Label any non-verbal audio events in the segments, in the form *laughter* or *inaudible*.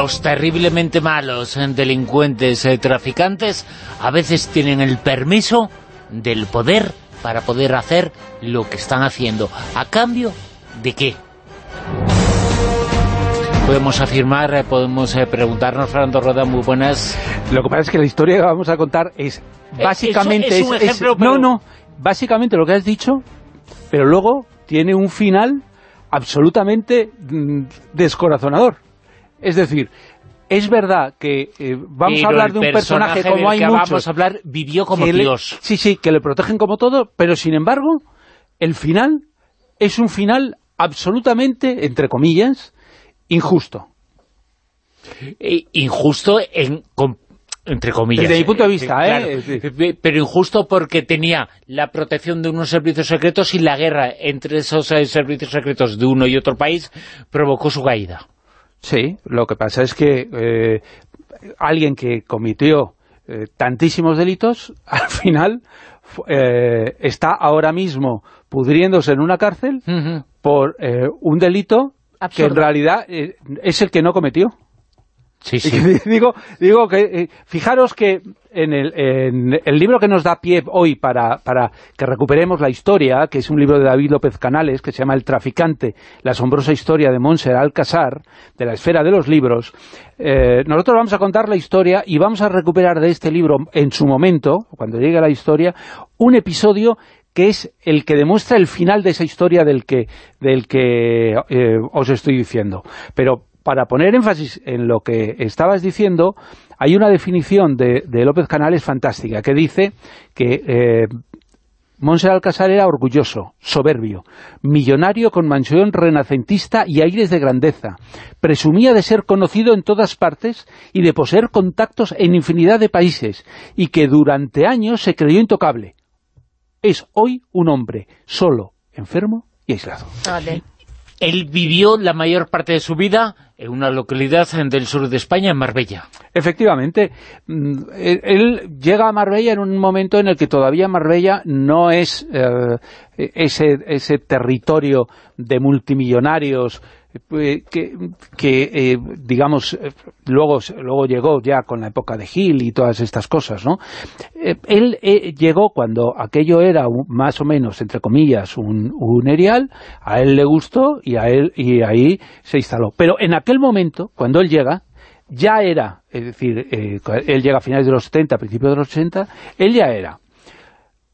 Los terriblemente malos eh, delincuentes eh, traficantes a veces tienen el permiso del poder para poder hacer lo que están haciendo. ¿A cambio de qué? Podemos afirmar, eh, podemos preguntarnos, Fernando Roda, muy buenas. Lo que pasa es que la historia que vamos a contar es básicamente... es un ejemplo, pero- No, no, básicamente lo que has dicho, pero luego tiene un final absolutamente mm, descorazonador. Es decir, es verdad que eh, vamos Pero a hablar de un personaje como hay muchos... vamos a hablar vivió como le- Dios. sí, sí, que le protegen como todo, pero sin embargo, el final es un final absolutamente, entre comillas, injusto. Eh, injusto en entre comillas. Desde mi punto de vista, claro. ¿eh? Eh, Pero injusto porque tenía la protección de unos servicios secretos y la guerra entre esos eh, servicios secretos de uno y otro país provocó su caída. Sí, lo que pasa es que eh, alguien que cometió eh, tantísimos delitos, *laughs* al final eh, está ahora mismo pudriéndose en una cárcel por un delito que en realidad es el que no cometió. Sí, sí. *laughs* digo, digo que, eh, fijaros que en el, en el libro que nos da pie hoy para, para que recuperemos la historia, que es un libro de David López Canales, que se llama El traficante, la asombrosa historia de Monser Alcázar, de la esfera de los libros, eh, nosotros vamos a contar la historia y vamos a recuperar de este libro, en su momento, cuando llegue la historia, un episodio que es el que demuestra el final de esa historia del que, del que eh, os estoy diciendo. Pero para poner énfasis en lo que estabas diciendo, hay una definición de, de López Canales fantástica, que dice que eh, Monser Alcázar era orgulloso, soberbio, millonario con mansión renacentista y aires de grandeza. Presumía de ser conocido en todas partes y de poseer contactos en infinidad de países, y que durante años se creyó intocable. Es hoy un hombre solo, enfermo y aislado. Vale. Él vivió la mayor parte de su vida en una localidad del sur de España, en Marbella. Efectivamente, mm, él, llega a Marbella en un momento en el que todavía Marbella no es eh, ese, ese territorio de multimillonarios que, que, eh, digamos, eh, luego, luego llegó ya con la época de Gil y todas estas cosas, ¿no? Eh, él eh, llegó cuando aquello era un- más o menos, entre comillas, un, un erial, a él le gustó y, a él, y ahí se instaló. Pero en aquel momento, cuando él llega, ya era, es decir, eh, él llega a finales de los 70, a principios de los 80, él ya era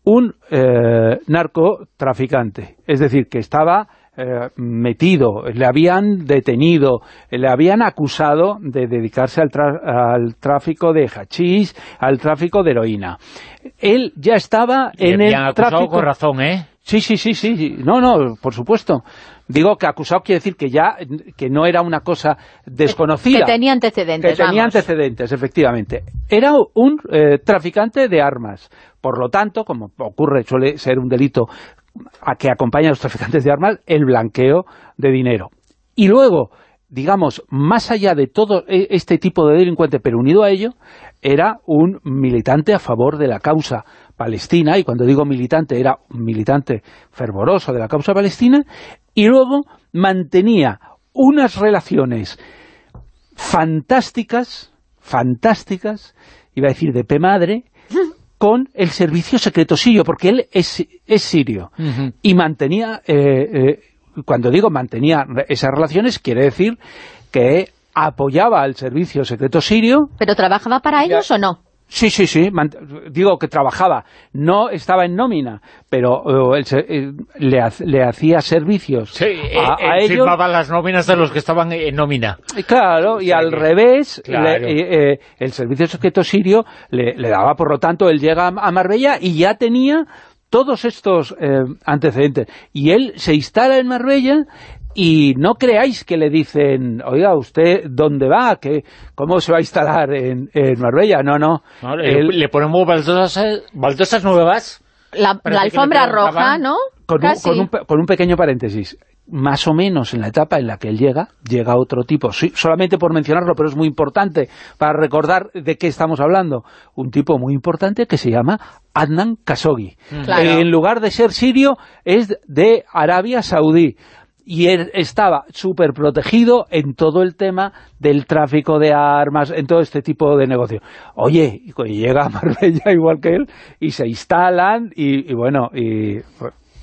un eh, narcotraficante, es decir, que estaba eh, metido, le habían detenido, le habían acusado de dedicarse al, tra- al tráfico de hachís, al tráfico de heroína. Él ya estaba Le en habían el acusado tráfico... con razón, ¿eh? Sí, sí, sí, sí, sí. no, no, por supuesto. Digo que acusado quiere decir que ya, que no era una cosa desconocida. Que tenía antecedentes, Que tenía vamos. antecedentes, efectivamente. Era un eh, traficante de armas. Por lo tanto, como ocurre, suele ser un delito a que acompaña a los traficantes de armas, el blanqueo de dinero. Y luego, digamos, más allá de todo e- este tipo de delincuente, pero unido a ello, era un militante a favor de la causa palestina, y cuando digo militante, era un militante fervoroso de la causa palestina, y luego mantenía unas relaciones fantásticas, fantásticas, iba a decir de P madre, con el servicio secreto sirio, porque él es, es sirio. Y mantenía, eh, eh, cuando digo mantenía esas relaciones, quiere decir que apoyaba al servicio secreto sirio. ¿Pero trabajaba para ellos o no? Sí, sí, sí, digo que trabajaba, no estaba en nómina, pero eh, eh, le, ha- le hacía servicios Sí, eh, a, a él ellos. firmaba las nóminas de los que estaban en nómina. Claro, y al revés, claro. le- eh, eh, el servicio secreto sirio le, le daba, por lo tanto, él llega a, a Marbella y ya tenía todos estos eh, antecedentes. Y él se instala en Marbella y no creáis que le dicen, oiga, ¿usted dónde va? ¿Qué, ¿Cómo se va a instalar en, en Marbella? No, no. no le, Él, le, ponemos baldosas, baldosas nuevas. La, la alfombra roja, ¿no? Con un, con, un, con un, pequeño paréntesis. Más o menos en la etapa en la que él llega, llega otro tipo, sí, solamente por mencionarlo, pero es muy importante para recordar de qué estamos hablando. Un tipo muy importante que se llama Adnan Khashoggi. Claro. En lugar de ser sirio, es de Arabia Saudí y él estaba súper protegido en todo el tema del tráfico de armas, en todo este tipo de negocio. Oye, y llega a *laughs* Marbella igual que él, y se instalan, y, y bueno, y...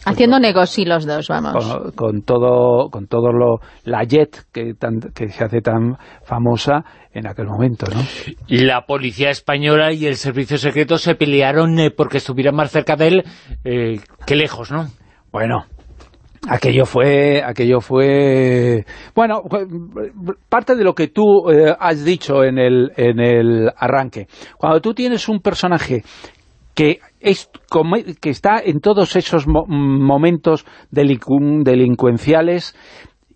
Haciendo pues, negocio los dos, vamos. Con, con, todo con todo lo la jet que, tan, que se hace tan famosa en aquel momento, ¿no? La policía española y el servicio secreto se pelearon eh, porque estuvieran más cerca de él eh, que lejos, ¿no? Bueno, aquello fue aquello fue bueno parte de lo que tú eh, has dicho en el, en el arranque. Cuando tú tienes un personaje que es que está en todos esos mo momentos delincuenciales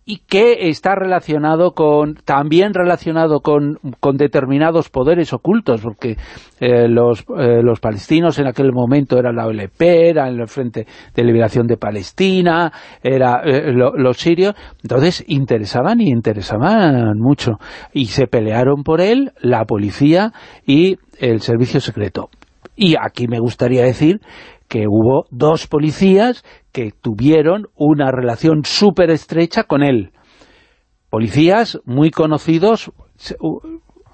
y que está relacionado con, también relacionado con, con determinados poderes ocultos, porque eh, los, eh, los palestinos en aquel momento eran la OLP, eran el Frente de Liberación de Palestina, era eh, lo, los sirios, entonces interesaban y interesaban mucho, y se pelearon por él la policía y el servicio secreto. Y aquí me gustaría decir que hubo dos policías que tuvieron una relación súper estrecha con él. Policías muy conocidos,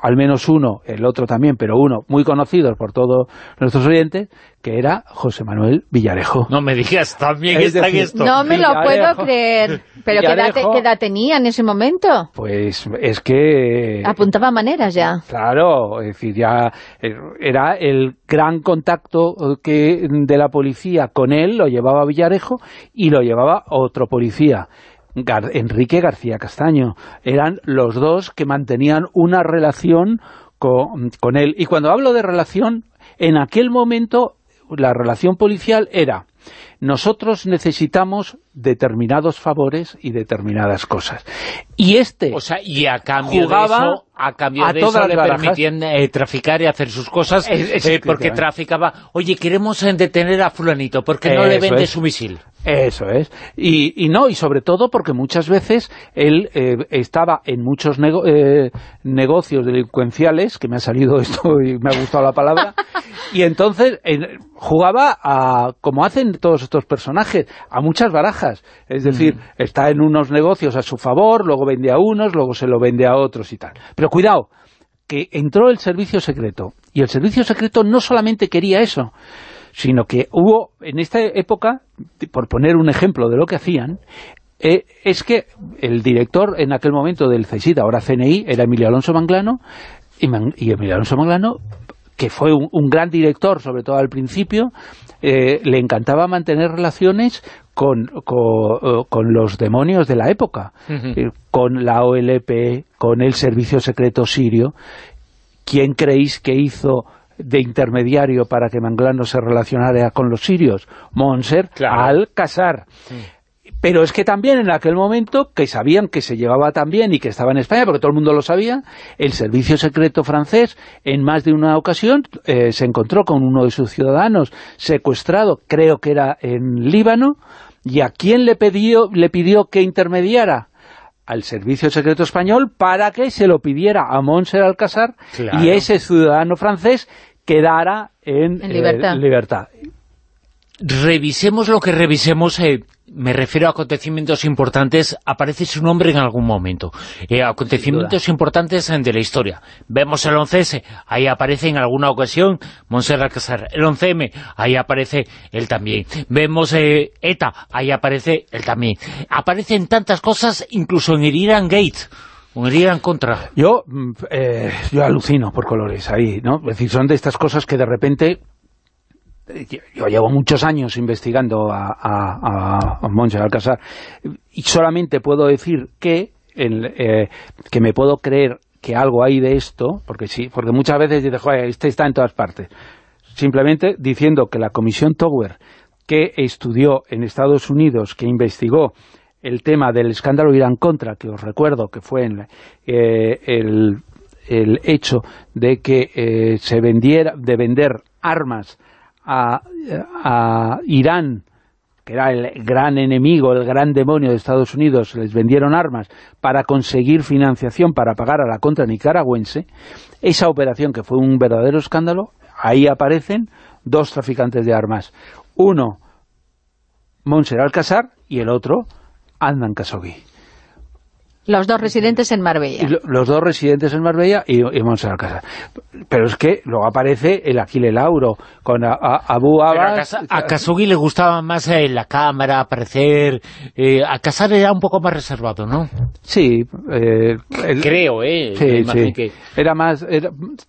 al menos uno, el otro también, pero uno muy conocido por todos nuestros oyentes, que era José Manuel Villarejo. No me digas, también es está decir, en esto. No me lo puedo creer. ¿Pero qué edad, qué edad, tenía en ese momento? Pues es que... Apuntaba maneras ya. Claro, es decir, ya era el gran contacto que de la policía con él, lo llevaba Villarejo y lo llevaba otro policía. Gar Enrique García Castaño. Eran los dos que mantenían una relación con, con, él. Y cuando hablo de relación, en aquel momento la relación policial era nosotros necesitamos determinados favores y determinadas cosas. Y este o sea, y a cambio jugaba de eso, a cambio a de todas eso le barajas. permitían eh, traficar y hacer sus cosas, eh, porque traficaba, oye, queremos eh, detener a fulanito, porque no le vende es. su misil. Eso es. Y, y no, y sobre todo porque muchas veces él eh, estaba en muchos nego- eh, negocios delincuenciales, que me ha salido *laughs* esto y me ha gustado la palabra, y entonces en- jugaba a, como hacen todos estos personajes, a muchas barajas. Es decir, está en unos negocios a su favor, luego vende a unos, luego se lo vende a otros y tal. Pero cuidado, que entró el servicio secreto, y el servicio secreto no solamente quería eso, sino que hubo, en esta época, por poner un ejemplo de lo que hacían, eh, es que el director en aquel momento del CSID, ahora CNI, era Emilio Alonso Manglano, y, Man- y Emilio Alonso Manglano, que fue un, un gran director, sobre todo al principio, eh, le encantaba mantener relaciones con, con, eh, con los demonios de la época, eh, con la OLP, con el servicio secreto sirio. ¿Quién creéis que hizo de intermediario para que Manglano se relacionara con los sirios? Monser Claro. al-Qasar. Pero es que también en aquel momento, que sabían que se llevaba tan bien y que estaba en España, porque todo el mundo lo sabía, el servicio secreto francés, en más de una ocasión, eh, se encontró con uno de sus ciudadanos secuestrado, creo que era en Líbano, y a quién le pidió, le pidió que intermediara al servicio secreto español para que se lo pidiera a Monser Alcázar Claro. y ese ciudadano francés quedara en, En libertad. eh, libertad. Revisemos lo que revisemos, eh, me refiero a acontecimientos importantes, aparece su nombre en algún momento. Eh, acontecimientos importantes de la historia. Vemos el 11S, ahí aparece en alguna ocasión Montserrat Casar. El 11M, ahí aparece él también. Vemos eh, ETA, ahí aparece él también. Aparecen tantas cosas, incluso en el Iran Gate, Iran Contra. Yo, mm, eh, yo alucino por colores ahí, ¿no? Es decir, son de estas cosas que de repente... Yo llevo muchos años investigando a, a, a, Alcázar y solamente puedo decir que, el, eh, que me puedo creer que algo hay de esto, porque sí, porque muchas veces dices, joder, este está en todas partes. Simplemente diciendo que la Comisión Tower, que estudió en Estados Unidos, que investigó el tema del escándalo Irán contra, que os recuerdo que fue en, eh, el, el, hecho de que eh, se vendiera, de vender armas a, a Irán que era el gran enemigo, el gran demonio de Estados Unidos, les vendieron armas para conseguir financiación para pagar a la contra nicaragüense, esa operación que fue un verdadero escándalo, ahí aparecen dos traficantes de armas. Uno, Monser Alcázar, y el otro, Andan Khashoggi. Los dos residentes en Marbella. los dos residentes en Marbella y, y Montserrat Pero es que luego aparece el Aquile Lauro con Abu Abbas... a, Kasugi le gustaba más eh, la cámara, aparecer... Eh, a Casar era un poco más reservado, ¿no? Sí. Eh, Creo, ¿eh? Sí, Era más...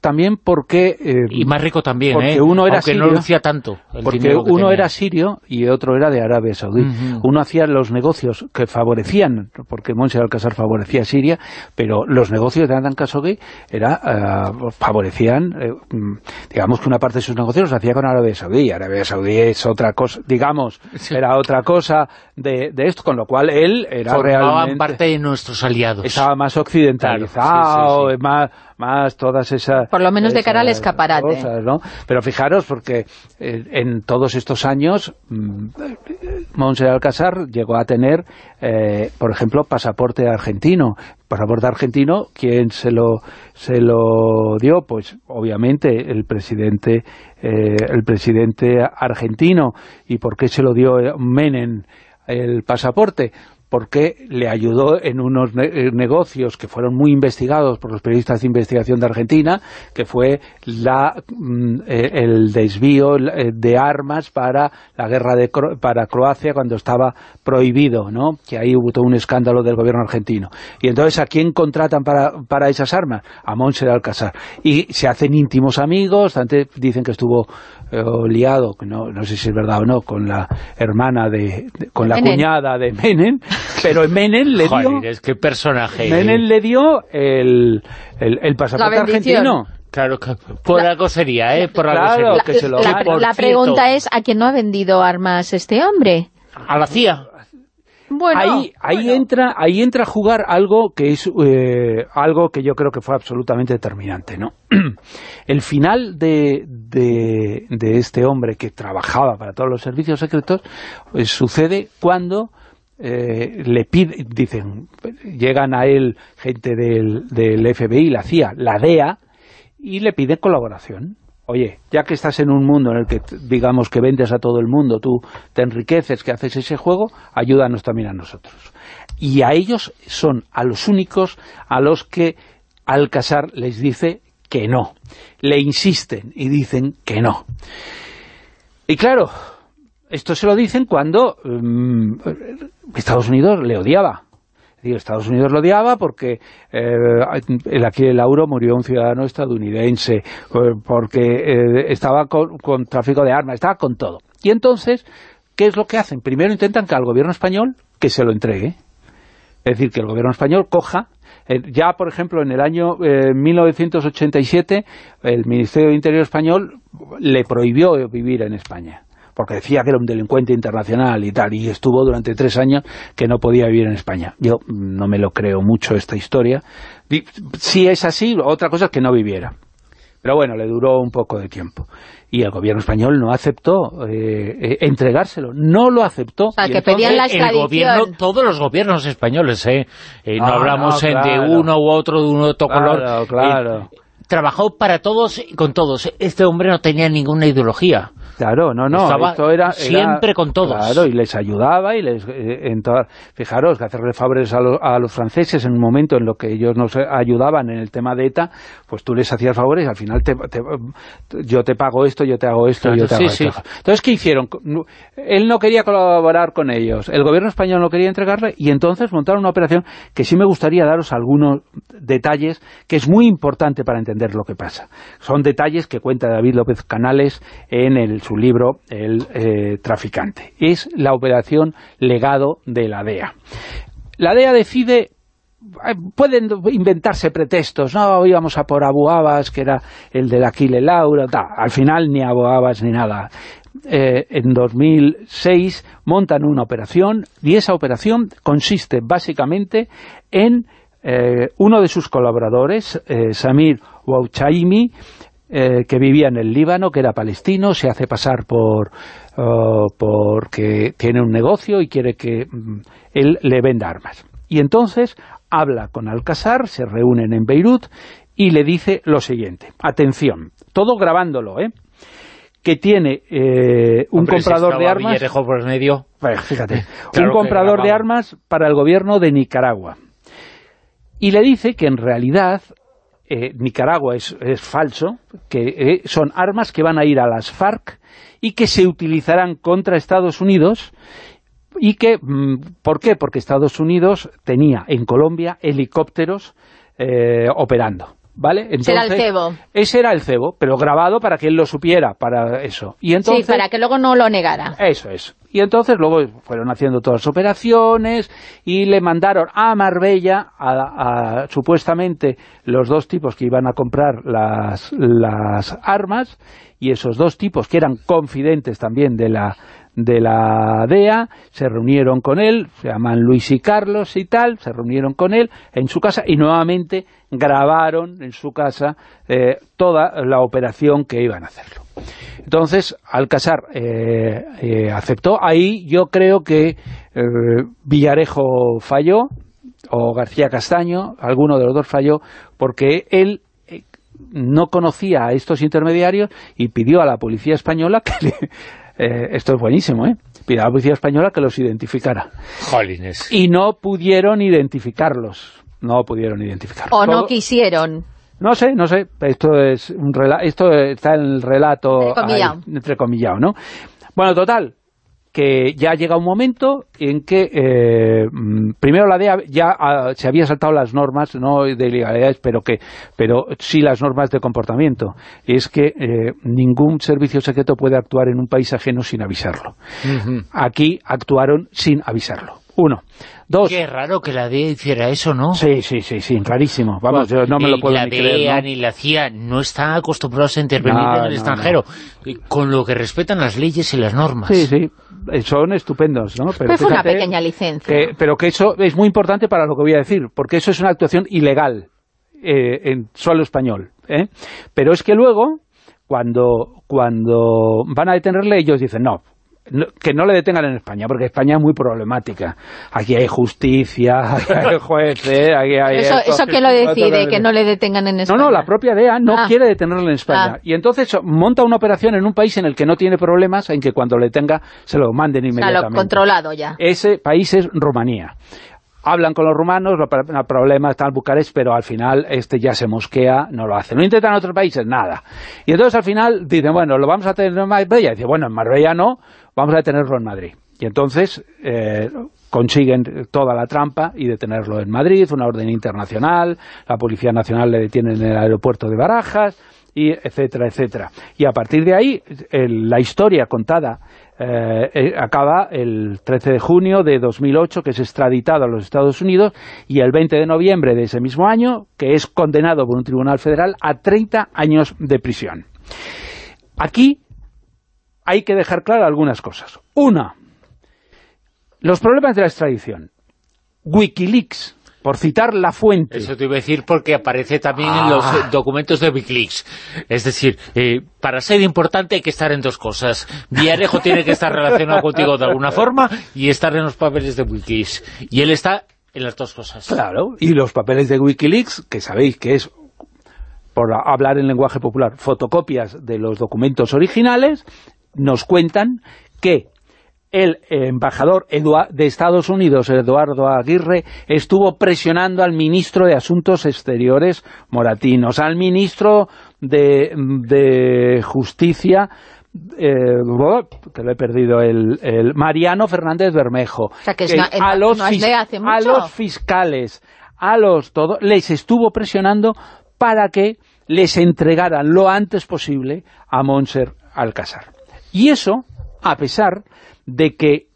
también porque... Eh, y más rico también, porque ¿eh? Uno era Aunque sirio, no lucía tanto. Porque uno era sirio y otro era de Arabia Saudí. Uno hacía los negocios que favorecían, porque Montserrat Alcázar favorecía a Siria, pero los negocios de Adnan Khashoggi era, eh, favorecían, eh, mm, digamos que una parte de sus negocios los hacía con Arabia Saudí. Arabia Saudí es otra cosa, digamos, era otra cosa de, esto, con lo cual él era realmente... parte de nuestros aliados. Estaba más occidentalizado, más más todas esas... Por lo menos de cara al escaparate. Pero fijaros, porque eh, en todos estos años, mmm, Alcázar llegó a tener, eh, por ejemplo, pasaporte argentino. Pasaporte argentino, ¿quién se lo, se lo dio? Pues obviamente el presidente, eh, el presidente argentino. ¿Y por qué se lo dio Menem el pasaporte? Porque le ayudó en unos eh, negocios que fueron muy investigados por los periodistas de investigación de Argentina, que fue la, mm, eh, el desvío eh, de armas para la guerra de para Croacia cuando estaba prohibido, ¿no? que ahí hubo todo un escándalo del gobierno argentino. Y entonces, ¿a quién contratan para, para esas armas? A Monser Alcázar. Y se hacen íntimos amigos, antes dicen que estuvo liado, no, no sé si es verdad o no, con la hermana de, con la cuñada de Menem, pero Menem le dio... es que personaje... Menem le dio el, el, pasaporte argentino. Claro, por algo sería, ¿eh? Por algo sería. La, pregunta es, ¿a quién no ha vendido armas este hombre? A la CIA ahí, ahí entra ahí entra a jugar algo que es eh, algo que yo creo que fue absolutamente determinante no *clears throat* el final de, de, este hombre que trabajaba para todos los servicios secretos pues, sucede cuando eh, le pide, dicen, llegan a él gente del, del FBI, la CIA, la DEA, y le piden colaboración oye, ya que estás en un mundo en el que, digamos, que vendes a todo el mundo, tú te enriqueces, que haces ese juego, ayúdanos también a nosotros. Y a ellos son a los únicos a los que Alcázar les dice que no. Le insisten y dicen que no. Y claro, esto se lo dicen cuando mm, Estados Unidos le odiaba. Estados Unidos lo odiaba porque eh, el aquí el Lauro murió un ciudadano estadounidense, eh, porque eh, estaba con, tráfico de armas, estaba con todo. Y entonces, ¿qué es lo que hacen? Primero intentan que al gobierno español que se lo entregue. Es decir, que el gobierno español coja ya, por ejemplo, en el año 1987, el Ministerio de Interior español le prohibió vivir en España porque decía que era un delincuente internacional y tal, y estuvo durante tres años que no podía vivir en España. Yo no me lo creo mucho esta historia. Si es así, otra cosa es que no viviera. Pero bueno, le duró un poco de tiempo. Y el gobierno español no aceptó eh, eh, entregárselo, no lo aceptó. O sea, que pedían la el gobierno, todos los gobiernos españoles, ¿eh? eh no, hablamos de uno u otro, de uno u otro color. Claro, trabajó para todos y con todos. Este hombre no tenía ninguna ideología. Claro, no, no, esto era, siempre con todos. Claro, y les ayudaba, y les eh, en fijaros, que hacerle favores a, los franceses en un momento en lo que ellos nos ayudaban en el tema de ETA, pues tú les hacías favores y al final te, yo te pago esto, yo te hago esto, yo te hago esto. Entonces, ¿qué hicieron? Él no quería colaborar con ellos, el gobierno español no quería entregarle, y entonces montaron una operación que sí me gustaría daros algunos detalles, que es muy importante para entender lo que pasa. Son detalles que cuenta David López Canales en el su libro El eh, traficante. Es la operación legado de la DEA. La DEA decide eh, pueden inventarse pretextos, no, íbamos a por Abu Abbas, que era el de Aquile Laura, al final ni Abu Abbas ni nada. eh, en 2006 montan una operación y esa operación consiste básicamente en eh, uno de sus colaboradores, eh, Samir Wauchaimi, que vivía en el Líbano, que era palestino, se hace pasar por oh, porque tiene un negocio y quiere que mm, él le venda armas. Y entonces habla con Alcázar, se reúnen en Beirut y le dice lo siguiente. Atención, todo grabándolo, ¿eh? que tiene eh, un comprador de armas... por medio. fíjate, *laughs* un comprador de armas para el gobierno de Nicaragua. Y le dice que en realidad eh, Nicaragua es, falso, que eh, son armas que van a ir a las FARC y que se utilizarán contra Estados Unidos y que, mm, ¿por qué? Porque Estados Unidos tenía en Colombia helicópteros operando. ¿vale? Entonces, era el cebo. Ese era el cebo, pero grabado para que él lo supiera, para eso. Y entonces, sí, para que luego no lo negara. Eso es. Y entonces luego fueron haciendo todas las operaciones y le mandaron a Marbella, a, supuestamente los dos tipos que iban a comprar las, las armas, y esos dos tipos que eran confidentes también de la de la DEA, se reunieron con él, se llaman Luis y Carlos y tal, se reunieron con él en su casa y nuevamente grabaron en su casa eh, toda la operación que iban a hacerlo. Entonces, Alcázar eh, eh, aceptó. Ahí yo creo que Villarejo falló, o García Castaño, alguno de los dos falló, porque él no conocía a estos intermediarios y pidió a la policía española *laughs* que le, eh, esto es buenísimo, ¿eh? Pide a la policía española que los identificara. Y no pudieron identificarlos. No pudieron identificarlos. O no quisieron. No sé, no sé. Esto es un esto está en el relato entrecomillado, ¿no? Bueno, total, que ya llega un momento en que eh, mm, primero la DEA ya ah, se había saltado las normas no de ilegalidades pero que pero sí las normas de comportamiento es que eh, ningún servicio secreto puede actuar en un país ajeno sin avisarlo aquí actuaron sin avisarlo uno. Dos. Qué raro que la DEA hiciera eso, ¿no? Sí, sí, sí, sí, rarísimo. Vamos, yo no me lo puedo la ni creer, ¿no? ni la CIA no están acostumbrados a intervenir en el extranjero, con lo que respetan las leyes y las normas. Sí, sí, son estupendos, ¿no? Pero fue una pequeña licencia. pero que eso es muy importante para lo que voy a decir, porque eso es una actuación ilegal eh, en suelo español. ¿eh? Pero es que luego, cuando, cuando van a detenerle, ellos dicen, no, que no le detengan en España, porque España es muy problemática. Aquí hay justicia, *laughs* aquí hay *laughs* jueces, aquí hay... ¿Eso, ¿eso quién lo decide, que no le detengan en España? No, no, la propia DEA no ah. quiere detenerlo en España. Ah. Y entonces monta una operación en un país en el que no tiene problemas, en que cuando le tenga se lo manden inmediatamente. lo controlado ya. Ese país es Rumanía hablan con los rumanos, el problema está en Bucarest, pero al final este ya se mosquea, no lo hace. No intentan en otros países, nada. Y entonces al final dicen, bueno, lo vamos a tener en Marbella. Y dice, bueno, en Marbella no, vamos a detenerlo en Madrid. Y entonces eh, consiguen toda la trampa y detenerlo en Madrid, una orden internacional, la Policía Nacional le detiene en el aeropuerto de Barajas, y etcétera, etcétera. Y a partir de ahí, la historia contada eh, eh, acaba el 13 de junio de 2008, que es extraditado a los Estados Unidos, y el 20 de noviembre de ese mismo año, que es condenado por un tribunal federal a 30 años de prisión. Aquí hay que dejar claro algunas cosas. Una, los problemas de la extradición. Wikileaks por citar la fuente. Eso te iba a decir porque aparece también en los ah. documentos de Wikileaks. Es decir, eh, para ser importante hay que estar en dos cosas. Villarejo tiene que estar relacionado *laughs* contigo de alguna forma y estar en los papeles de Wikileaks. Y él está en las dos cosas. Claro, y los papeles de Wikileaks, que sabéis que es, por hablar en lenguaje popular, fotocopias de los documentos originales, nos cuentan que el embajador de Estados Unidos, Eduardo Aguirre, estuvo presionando al ministro de Asuntos Exteriores moratinos, al ministro de, Justicia, eh, que lo he perdido, el, Mariano Fernández Bermejo, a, los a los fiscales, a los todos, les estuvo presionando para que les entregaran lo antes posible a Monser Alcázar. Y eso, a pesar de que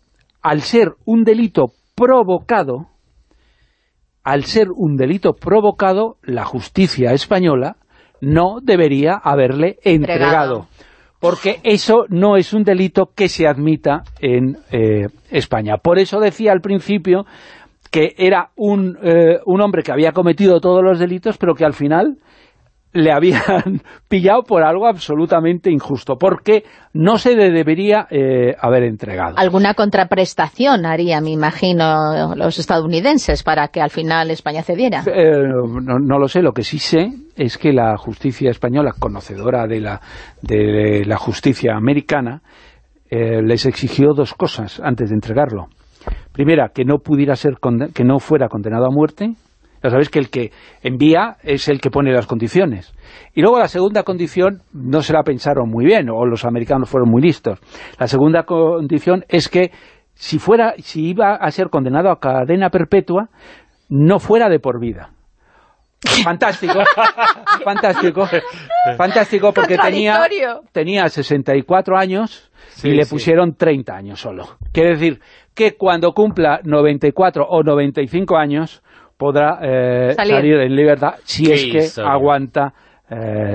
al ser un delito provocado, al ser un delito provocado, la justicia española no debería haberle entregado. porque eso no es un delito que se admita en eh, España. Por eso decía al principio que era un, eh, un hombre que había cometido todos los delitos, pero que al final le habían *laughs* pillado por algo absolutamente injusto, porque no se le debería eh, haber entregado. Alguna contraprestación haría, me imagino, los estadounidenses para que al final España cediera. Eh, no, lo sé, lo que sí sé es que la justicia española, conocedora de la, de la justicia americana, eh, les exigió dos cosas antes de entregarlo. Primera, que no pudiera ser que no fuera condenado a muerte, ya sabéis que el que envía es el que pone las condiciones. Y luego la segunda condición no se la pensaron muy bien, o los americanos fueron muy listos. La segunda condición es que si, fuera, si iba a ser condenado a cadena perpetua, no fuera de por vida. Fantástico, *laughs* fantástico, fantástico porque tenía, tenía 64 años y le pusieron 30 años solo. Quiere decir que cuando cumpla 94 o 95 años podrá eh, salir. en libertad si es que aguanta eh,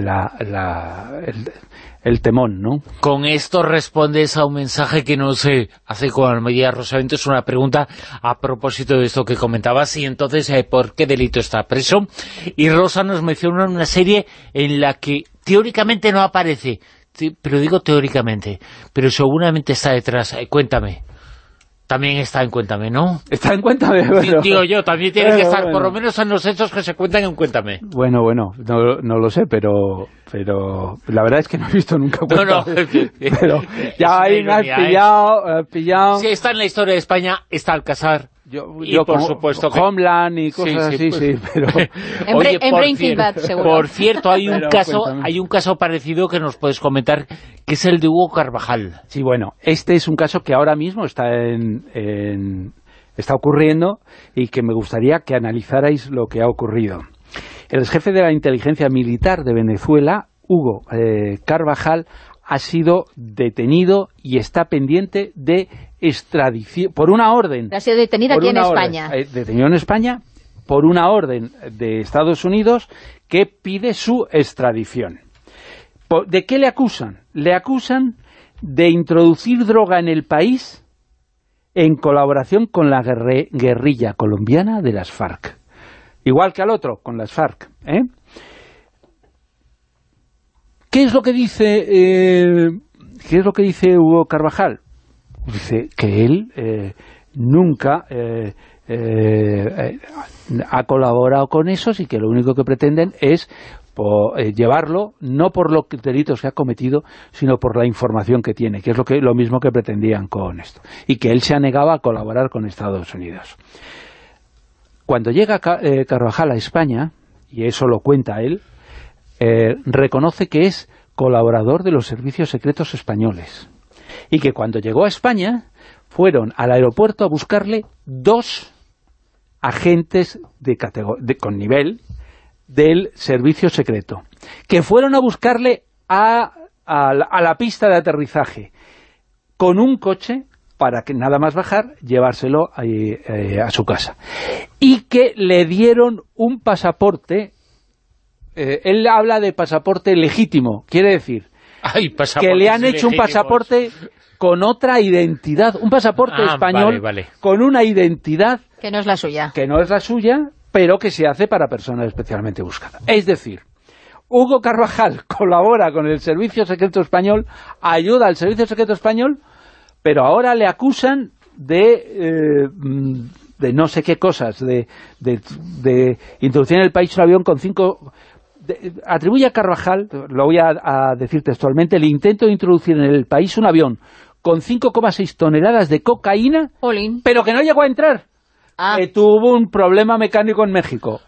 el, temón, ¿no? Con esto respondes a un mensaje que nos eh, hace con Almeida Rosavento, es una pregunta a propósito de esto que comentabas, y entonces, eh, ¿por qué delito está preso? Y Rosa nos menciona una serie en la que teóricamente no aparece, pero digo teóricamente, pero seguramente está detrás, cuéntame también está en Cuéntame, ¿no? Está en Cuéntame, Digo yo, también tiene que estar, por lo menos en los hechos que se cuentan en Cuéntame. Bueno, bueno, no, lo sé, pero pero la verdad es que no he visto nunca Cuéntame. No, no. pero *laughs* ya ahí me has pillado, pillado... Si está en la historia de España, está Alcázar. Yo, por supuesto Homeland y cosas así, pues, sí, pero... *laughs* en, Oye, Breaking Bad, seguro. Por cierto, hay un caso hay un caso parecido que nos puedes comentar, que es el de Hugo Carvajal. Sí, bueno, este es un caso que ahora mismo está en, está ocurriendo y que me gustaría que analizarais lo que ha ocurrido. El jefe de la inteligencia militar de Venezuela, Hugo eh, Carvajal, ha sido detenido y está pendiente de extradición, por una orden. Ha sido detenido aquí en España. Eh, detenido en España por una orden de Estados Unidos que pide su extradición. ¿De qué le acusan? Le acusan de introducir droga en el país en colaboración con la guerrilla colombiana de las FARC. Igual que al otro, con las FARC. ¿eh? ¿Qué es lo que dice eh, qué es lo que dice Hugo Carvajal? Dice que él eh, nunca eh, ha colaborado con esos y que lo único que pretenden es llevarlo no por los delitos que ha cometido, sino por la información que tiene, que es lo, que, lo mismo que pretendían con esto. Y que él se ha negado a colaborar con Estados Unidos. Cuando llega Carvajal a España, y eso lo cuenta él, eh, reconoce que es colaborador de los servicios secretos españoles y que cuando llegó a España fueron al aeropuerto a buscarle dos agentes de, con nivel del servicio secreto, que fueron a buscarle a, la, pista de aterrizaje con un coche para que nada más bajar, llevárselo eh, a su casa. Y que le dieron un pasaporte eh, él habla de pasaporte legítimo, quiere decir que le han hecho un pasaporte con otra identidad, un pasaporte ah, español con una identidad que no es la suya, que no es la suya, pero que se hace para personas especialmente buscadas. Es decir, Hugo Carvajal *laughs* colabora con el Servicio Secreto Español, ayuda al Servicio Secreto Español, pero ahora le acusan de eh, de no sé qué cosas, de, de, de introducir en el país un avión con cinco atribuye a Carvajal, lo voy a, decir textualmente, el intento de introducir en el país un avión con 5,6 toneladas de cocaína, pero que no llegó a entrar. Ah. Que tuvo un problema mecánico en México.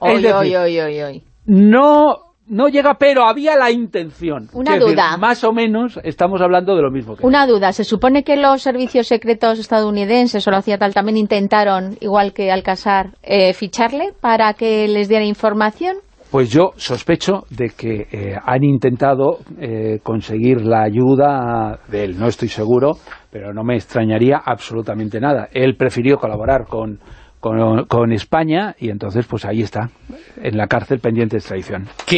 no no llega, pero había la intención. Una duda. más o menos estamos hablando de lo mismo. Que Una duda. ¿Se supone que los servicios secretos estadounidenses, o lo hacía tal, también intentaron, igual que Alcázar, eh, ficharle para que les diera información? Pues yo sospecho de que eh, han intentado eh, conseguir la ayuda de él, no estoy seguro, pero no me extrañaría absolutamente nada. Él prefirió colaborar con, con, España y entonces pues ahí está, en la cárcel pendiente de extradición.